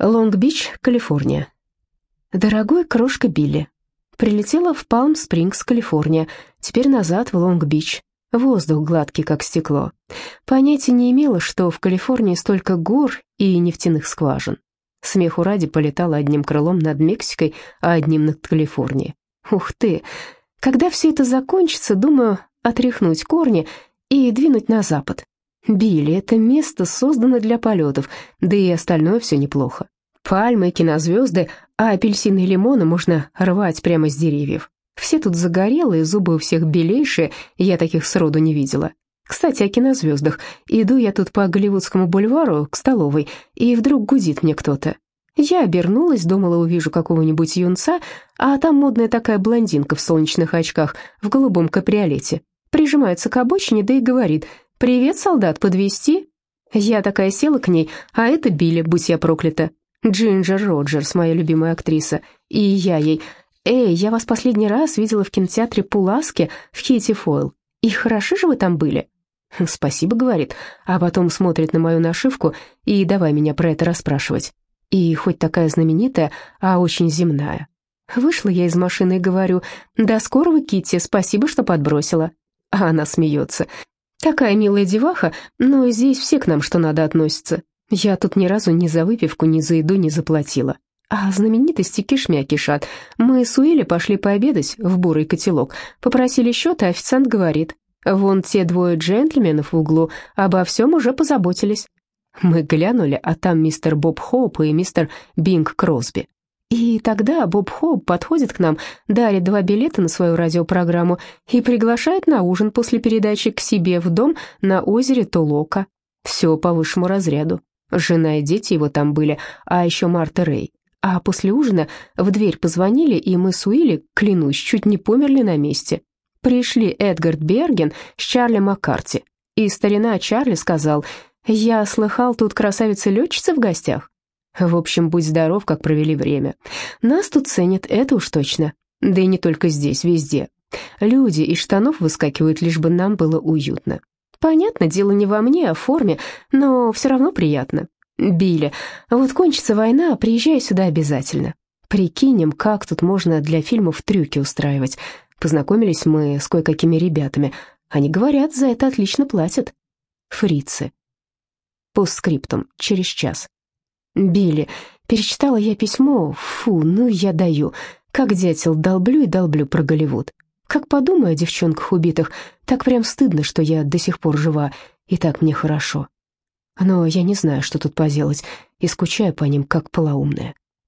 Лонг-Бич, Калифорния. Дорогой крошка Билли. Прилетела в Палм-Спрингс, Калифорния, теперь назад в Лонг-Бич. Воздух гладкий, как стекло. Понятия не имела, что в Калифорнии столько гор и нефтяных скважин. Смеху ради полетала одним крылом над Мексикой, а одним над Калифорнией. Ух ты! Когда все это закончится, думаю, отряхнуть корни и двинуть на запад. Билли, это место создано для полетов, да и остальное все неплохо. Пальмы, кинозвезды, а апельсины и лимоны можно рвать прямо с деревьев. Все тут загорелые, зубы у всех белейшие, я таких сроду не видела. Кстати, о кинозвездах. Иду я тут по Голливудскому бульвару к столовой, и вдруг гудит мне кто-то. Я обернулась, думала, увижу какого-нибудь юнца, а там модная такая блондинка в солнечных очках, в голубом каприолете. Прижимается к обочине, да и говорит «Привет, солдат, подвести? Я такая села к ней, а это Билли, будь я проклята. Джинджер Роджерс, моя любимая актриса. И я ей «Эй, я вас последний раз видела в кинотеатре Пуласки в Хейти Фойл. И хороши же вы там были?» «Спасибо», — говорит, а потом смотрит на мою нашивку и давай меня про это расспрашивать. И хоть такая знаменитая, а очень земная. Вышла я из машины и говорю, «До скорого, Китти, спасибо, что подбросила». А она смеется. «Такая милая деваха, но здесь все к нам что надо относятся. Я тут ни разу ни за выпивку, ни за еду не заплатила. А знаменитости кишмя кишат. Мы с Уилли пошли пообедать в бурый котелок, попросили счет, а официант говорит, «Вон те двое джентльменов в углу обо всем уже позаботились». Мы глянули, а там мистер Боб Хоуп и мистер Бинг Кросби. И тогда Боб Хоуп подходит к нам, дарит два билета на свою радиопрограмму и приглашает на ужин после передачи к себе в дом на озере Толока. Все по высшему разряду. Жена и дети его там были, а еще Марта Рэй. А после ужина в дверь позвонили, и мы с Уилли, клянусь, чуть не померли на месте. Пришли Эдгард Берген с Чарли Маккарти. И старина Чарли сказал, «Я слыхал, тут красавица-летчица в гостях». В общем, будь здоров, как провели время. Нас тут ценят, это уж точно. Да и не только здесь, везде. Люди из штанов выскакивают, лишь бы нам было уютно. Понятно, дело не во мне, а в форме, но все равно приятно. Билли, вот кончится война, приезжай сюда обязательно. Прикинем, как тут можно для фильмов трюки устраивать. Познакомились мы с кое-какими ребятами. Они говорят, за это отлично платят. Фрицы. Постскриптум. Через час. Билли, перечитала я письмо, фу, ну я даю. Как дятел, долблю и долблю про Голливуд. Как подумаю о девчонках убитых, так прям стыдно, что я до сих пор жива, и так мне хорошо. Но я не знаю, что тут поделать, и скучаю по ним, как полоумная.